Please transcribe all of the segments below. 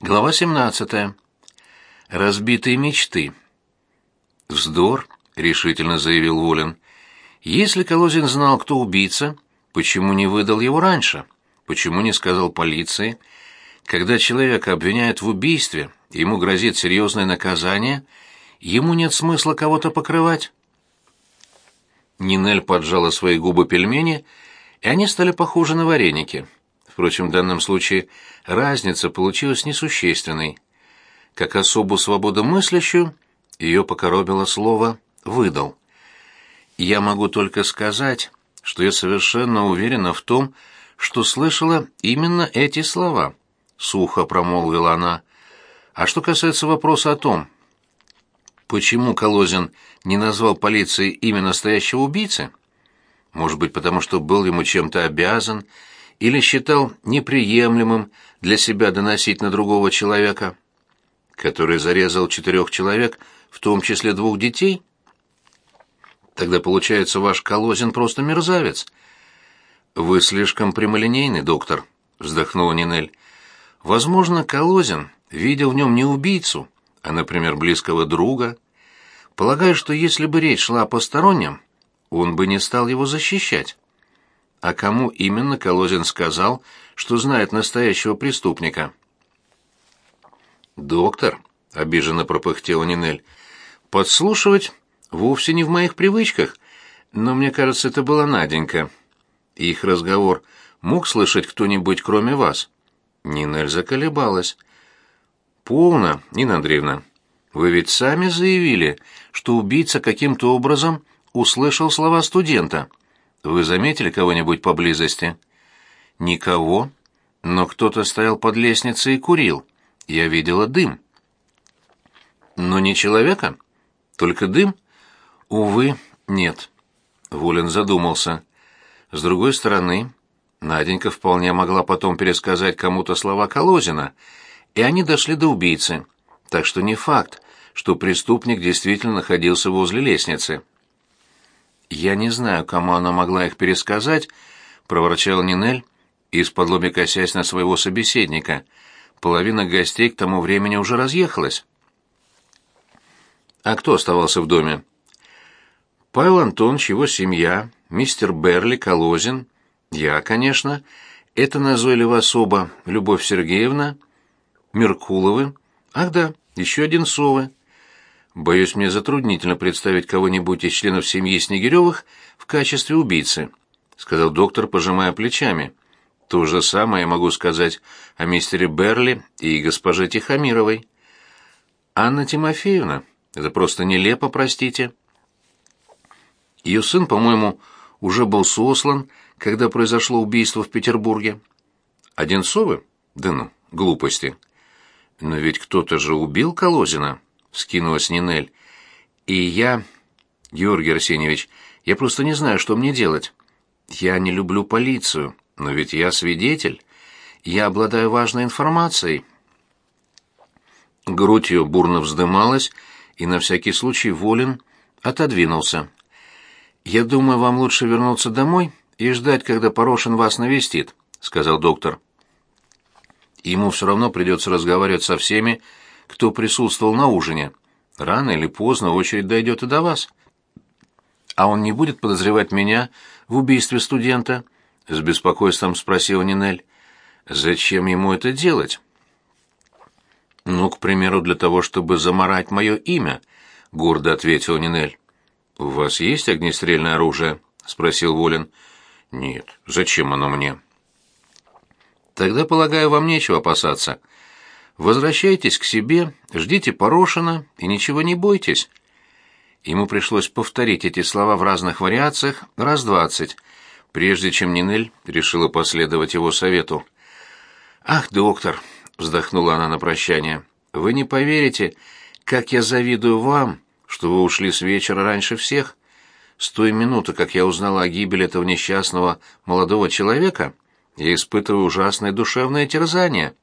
Глава 17. Разбитые мечты. «Вздор», — решительно заявил Волин. «Если Колозин знал, кто убийца, почему не выдал его раньше? Почему не сказал полиции? Когда человека обвиняют в убийстве, ему грозит серьезное наказание, ему нет смысла кого-то покрывать». Нинель поджала свои губы пельмени, и они стали похожи на вареники. Впрочем, в данном случае разница получилась несущественной. Как особу свободомыслящую, ее покоробило слово «выдал». Я могу только сказать, что я совершенно уверена в том, что слышала именно эти слова, — сухо промолвила она. А что касается вопроса о том, почему Колозин не назвал полиции имя настоящего убийцы, может быть, потому что был ему чем-то обязан, — или считал неприемлемым для себя доносить на другого человека, который зарезал четырех человек, в том числе двух детей? Тогда получается, ваш Колозин просто мерзавец. Вы слишком прямолинейный, доктор, вздохнула Нинель. Возможно, Колозин видел в нем не убийцу, а, например, близкого друга. Полагаю, что если бы речь шла о постороннем, он бы не стал его защищать. А кому именно Колозин сказал, что знает настоящего преступника? «Доктор», — обиженно пропыхтела Нинель, — «подслушивать вовсе не в моих привычках, но мне кажется, это была Наденька. Их разговор мог слышать кто-нибудь, кроме вас?» Нинель заколебалась. «Полно, Нина Андреевна. Вы ведь сами заявили, что убийца каким-то образом услышал слова студента». Вы заметили кого-нибудь поблизости? Никого, но кто-то стоял под лестницей и курил. Я видела дым. Но не человека? Только дым? Увы, нет. Волин задумался. С другой стороны, Наденька вполне могла потом пересказать кому-то слова Колозина, и они дошли до убийцы. Так что не факт, что преступник действительно находился возле лестницы. «Я не знаю, кому она могла их пересказать», — проворчал Нинель, из-под лоби косясь на своего собеседника. Половина гостей к тому времени уже разъехалась. «А кто оставался в доме?» «Павел Антонович, его семья, мистер Берли, Колозин, я, конечно, это назойливая особа Любовь Сергеевна, Меркуловы, ах да, еще один Совы». Боюсь, мне затруднительно представить кого-нибудь из членов семьи Снегиревых в качестве убийцы, сказал доктор, пожимая плечами. То же самое я могу сказать о мистере Берли и госпоже Тихомировой. Анна Тимофеевна, это просто нелепо, простите. Ее сын, по-моему, уже был сослан, когда произошло убийство в Петербурге. Одинцовы? Да ну, глупости. Но ведь кто-то же убил Колозина вскинулась Нинель. И я, Георгий Арсеньевич, я просто не знаю, что мне делать. Я не люблю полицию, но ведь я свидетель. Я обладаю важной информацией. Грудь ее бурно вздымалась, и на всякий случай Волин отодвинулся. «Я думаю, вам лучше вернуться домой и ждать, когда Порошин вас навестит», — сказал доктор. «Ему все равно придется разговаривать со всеми, кто присутствовал на ужине. Рано или поздно очередь дойдет и до вас. А он не будет подозревать меня в убийстве студента? С беспокойством спросила Нинель. Зачем ему это делать? Ну, к примеру, для того, чтобы заморать мое имя, гордо ответил Нинель. У вас есть огнестрельное оружие? спросил Волин. Нет. Зачем оно мне? Тогда, полагаю, вам нечего опасаться. Возвращайтесь к себе, ждите Порошина и ничего не бойтесь. Ему пришлось повторить эти слова в разных вариациях раз двадцать, прежде чем Нинель решила последовать его совету. «Ах, доктор!» — вздохнула она на прощание. «Вы не поверите, как я завидую вам, что вы ушли с вечера раньше всех. С той минуты, как я узнала о гибели этого несчастного молодого человека, я испытываю ужасное душевное терзание».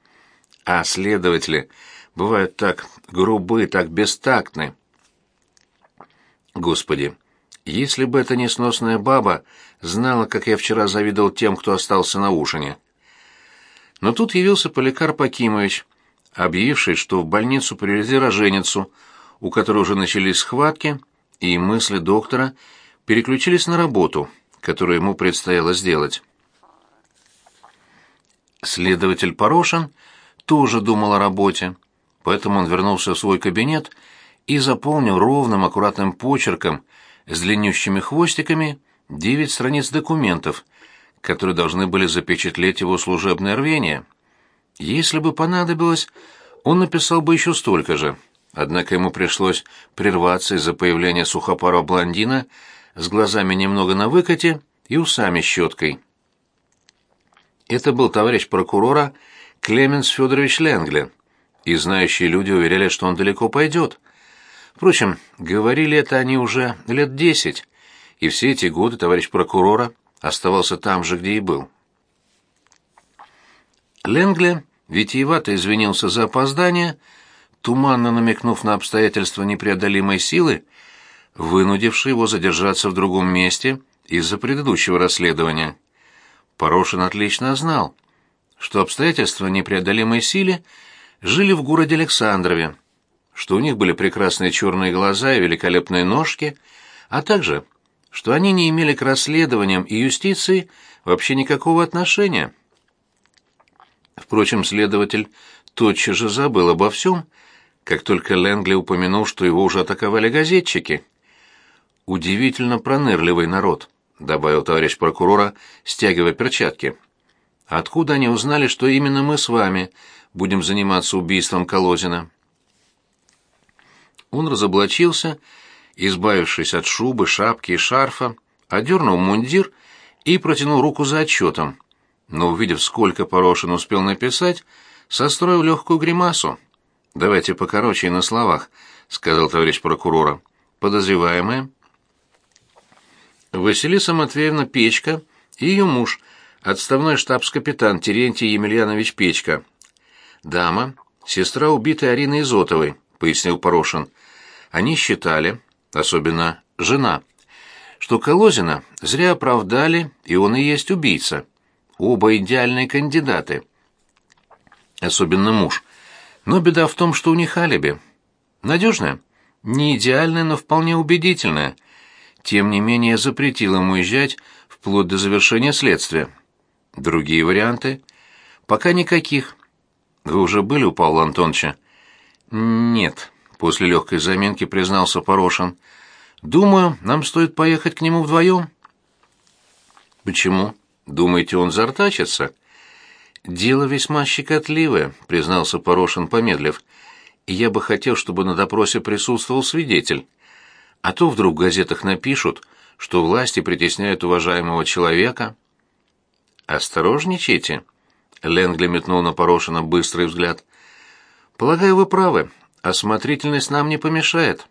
А следователи бывают так грубы, так бестактны. Господи, если бы эта несносная баба знала, как я вчера завидовал тем, кто остался на ужине. Но тут явился Поликарп Акимович, объявившей, что в больницу привезли роженицу, у которой уже начались схватки, и мысли доктора переключились на работу, которую ему предстояло сделать. Следователь Порошин тоже думал о работе, поэтому он вернулся в свой кабинет и заполнил ровным аккуратным почерком с длиннющими хвостиками девять страниц документов, которые должны были запечатлеть его служебное рвение. Если бы понадобилось, он написал бы еще столько же, однако ему пришлось прерваться из-за появления сухопарого блондина с глазами немного на выкате и усами щеткой. Это был товарищ прокурора Клеменс Федорович Ленгле, и знающие люди уверяли, что он далеко пойдет. Впрочем, говорили это они уже лет десять, и все эти годы товарищ прокурора оставался там же, где и был. Ленгле витиевато извинился за опоздание, туманно намекнув на обстоятельства непреодолимой силы, вынудившие его задержаться в другом месте из-за предыдущего расследования. Порошин отлично знал, что обстоятельства непреодолимой силы жили в городе Александрове, что у них были прекрасные черные глаза и великолепные ножки, а также, что они не имели к расследованиям и юстиции вообще никакого отношения. Впрочем, следователь тотчас же забыл обо всем, как только Ленгли упомянул, что его уже атаковали газетчики. «Удивительно пронырливый народ», — добавил товарищ прокурора, стягивая перчатки. «Откуда они узнали, что именно мы с вами будем заниматься убийством Колозина?» Он разоблачился, избавившись от шубы, шапки и шарфа, одернул мундир и протянул руку за отчетом но, увидев, сколько Порошин успел написать, состроил легкую гримасу. «Давайте покороче и на словах», — сказал товарищ прокурора. «Подозреваемая?» Василиса Матвеевна Печка и ее муж, отставной штабс-капитан Терентий Емельянович Печка. «Дама, сестра убитой Арины Изотовой», — пояснил Порошин. «Они считали, особенно жена, что Колозина зря оправдали, и он и есть убийца». Оба идеальные кандидаты. Особенно муж. Но беда в том, что у них алиби. Надежное? Не идеальное, но вполне убедительное. Тем не менее, запретил ему уезжать вплоть до завершения следствия. Другие варианты? Пока никаких. Вы уже были у Павла Антоновича? Нет, после легкой заминки признался Порошин. Думаю, нам стоит поехать к нему вдвоем. Почему? Думаете, он зартачится? Дело весьма щекотливое, признался Порошин, помедлив. И я бы хотел, чтобы на допросе присутствовал свидетель. А то вдруг в газетах напишут, что власти притесняют уважаемого человека. Осторожничайте. Ленгли метнул на Порошина быстрый взгляд. Полагаю, вы правы. Осмотрительность нам не помешает.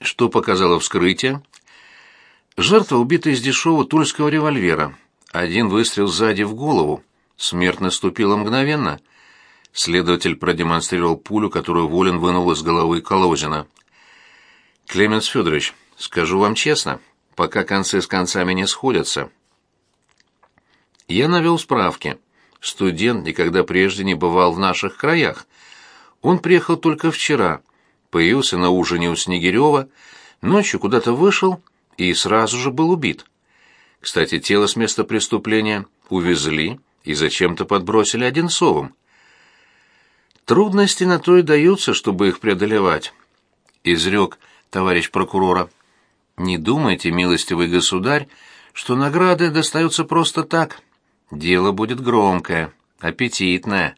Что показало вскрытие? Жертва убита из дешевого тульского револьвера. Один выстрел сзади в голову. Смерть наступила мгновенно. Следователь продемонстрировал пулю, которую Волин вынул из головы Колозина. «Клеменс Федорович, скажу вам честно, пока концы с концами не сходятся». Я навел справки. Студент никогда прежде не бывал в наших краях. Он приехал только вчера, появился на ужине у Снегирева, ночью куда-то вышел и сразу же был убит. Кстати, тело с места преступления увезли и зачем-то подбросили Одинцовым. Трудности на то и даются, чтобы их преодолевать, изрек товарищ прокурора. Не думайте, милостивый государь, что награды достаются просто так. Дело будет громкое, аппетитное.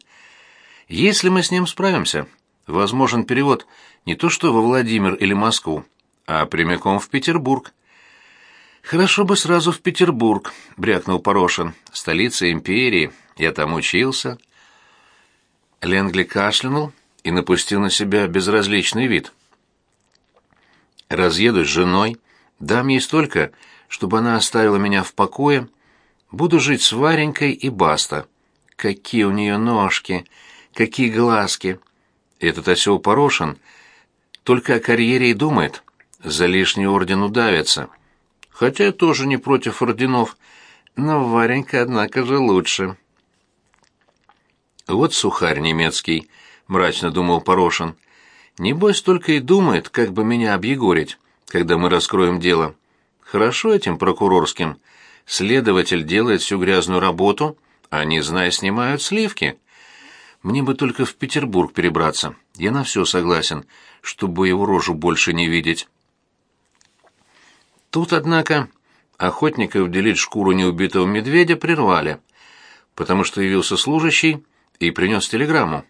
Если мы с ним справимся, возможен перевод не то что во Владимир или Москву, а прямиком в Петербург. «Хорошо бы сразу в Петербург», — брякнул Порошин. «Столица империи. Я там учился». Ленгли кашлянул и напустил на себя безразличный вид. «Разъедусь с женой, дам ей столько, чтобы она оставила меня в покое. Буду жить с Варенькой и баста. Какие у нее ножки, какие глазки!» Этот осел Порошин только о карьере и думает, за лишний орден удавится хотя я тоже не против орденов, но Варенька, однако же, лучше. Вот сухарь немецкий, мрачно думал Порошин. Небось только и думает, как бы меня объегорить, когда мы раскроем дело. Хорошо этим прокурорским. Следователь делает всю грязную работу, а не зная, снимают сливки. Мне бы только в Петербург перебраться. Я на все согласен, чтобы его рожу больше не видеть. Тут, однако, охотников делить шкуру неубитого медведя прервали, потому что явился служащий и принес телеграмму.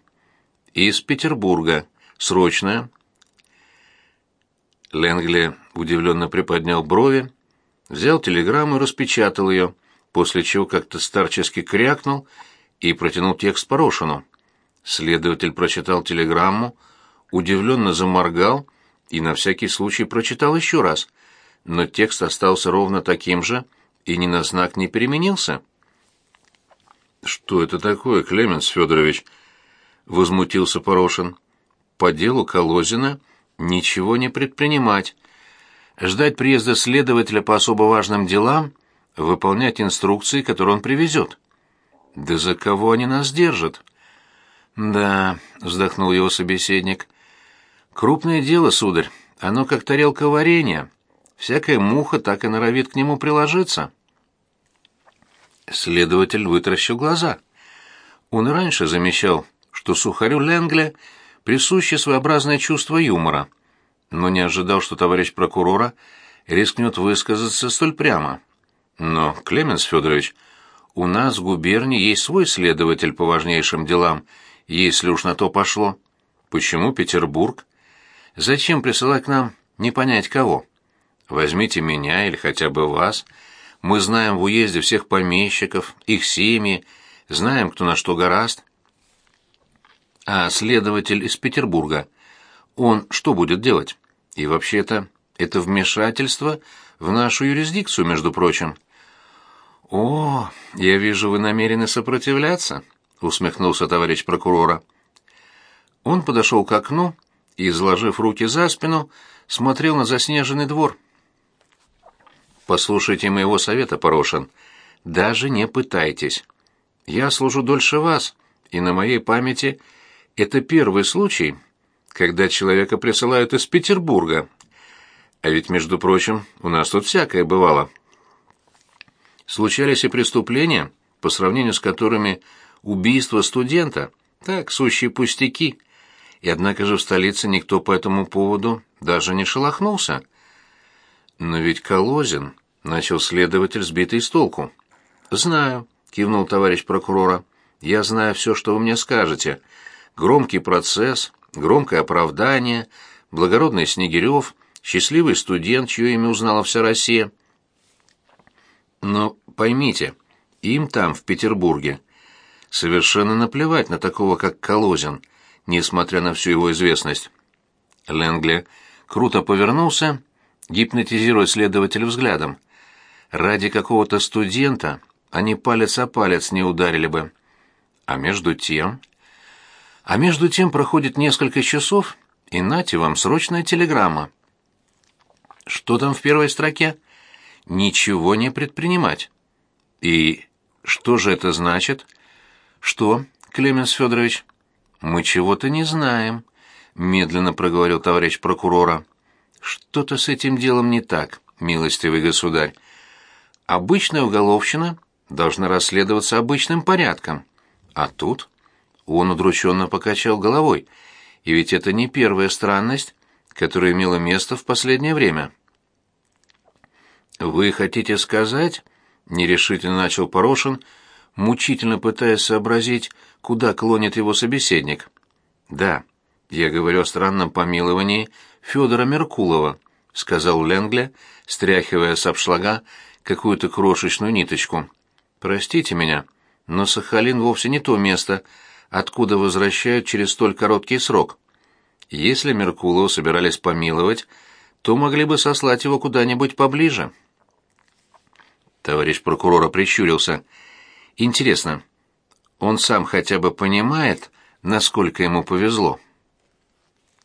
Из Петербурга. Срочная. Ленгли удивленно приподнял брови, взял телеграмму и распечатал ее, после чего как-то старчески крякнул и протянул текст Порошину. Следователь прочитал телеграмму, удивленно заморгал и на всякий случай прочитал еще раз, но текст остался ровно таким же и ни на знак не переменился. «Что это такое, Клеменс Федорович?» — возмутился Порошин. «По делу Колозина ничего не предпринимать. Ждать приезда следователя по особо важным делам, выполнять инструкции, которые он привезет». «Да за кого они нас держат?» «Да», — вздохнул его собеседник. «Крупное дело, сударь, оно как тарелка варенья. Всякая муха так и норовит к нему приложиться». Следователь вытаращил глаза. Он раньше замечал, что сухарю Ленгля присуще своеобразное чувство юмора, но не ожидал, что товарищ прокурора рискнет высказаться столь прямо. Но, Клеменс Федорович, у нас в губернии есть свой следователь по важнейшим делам — если уж на то пошло. Почему Петербург? Зачем присылать к нам не понять кого? Возьмите меня или хотя бы вас. Мы знаем в уезде всех помещиков, их семьи, знаем, кто на что гораст. А следователь из Петербурга, он что будет делать? И вообще-то это вмешательство в нашу юрисдикцию, между прочим. О, я вижу, вы намерены сопротивляться. — усмехнулся товарищ прокурора. Он подошел к окну и, изложив руки за спину, смотрел на заснеженный двор. «Послушайте моего совета, Порошин. Даже не пытайтесь. Я служу дольше вас, и на моей памяти это первый случай, когда человека присылают из Петербурга. А ведь, между прочим, у нас тут всякое бывало. Случались и преступления, по сравнению с которыми убийство студента, так, сущие пустяки. И однако же в столице никто по этому поводу даже не шелохнулся. Но ведь Колозин, начал следователь, сбитый с толку. Знаю, кивнул товарищ прокурора. Я знаю все, что вы мне скажете. Громкий процесс, громкое оправдание, благородный Снегирев, счастливый студент, чье имя узнала вся Россия. Но поймите, им там, в Петербурге, совершенно наплевать на такого, как Колозин, несмотря на всю его известность. Ленгли круто повернулся, гипнотизируя следователя взглядом. Ради какого-то студента они палец о палец не ударили бы. А между тем... А между тем проходит несколько часов, и нате вам срочная телеграмма. Что там в первой строке? Ничего не предпринимать. И что же это значит? Что, Клеменс Федорович? Мы чего-то не знаем, медленно проговорил товарищ прокурора. Что-то с этим делом не так, милостивый государь. Обычная уголовщина должна расследоваться обычным порядком. А тут он удрученно покачал головой. И ведь это не первая странность, которая имела место в последнее время. Вы хотите сказать, нерешительно начал Порошин, — мучительно пытаясь сообразить, куда клонит его собеседник. «Да, я говорю о странном помиловании Федора Меркулова», — сказал Ленгля, стряхивая с обшлага какую-то крошечную ниточку. «Простите меня, но Сахалин вовсе не то место, откуда возвращают через столь короткий срок. Если Меркулова собирались помиловать, то могли бы сослать его куда-нибудь поближе». Товарищ прокурора прищурился — Интересно, он сам хотя бы понимает, насколько ему повезло?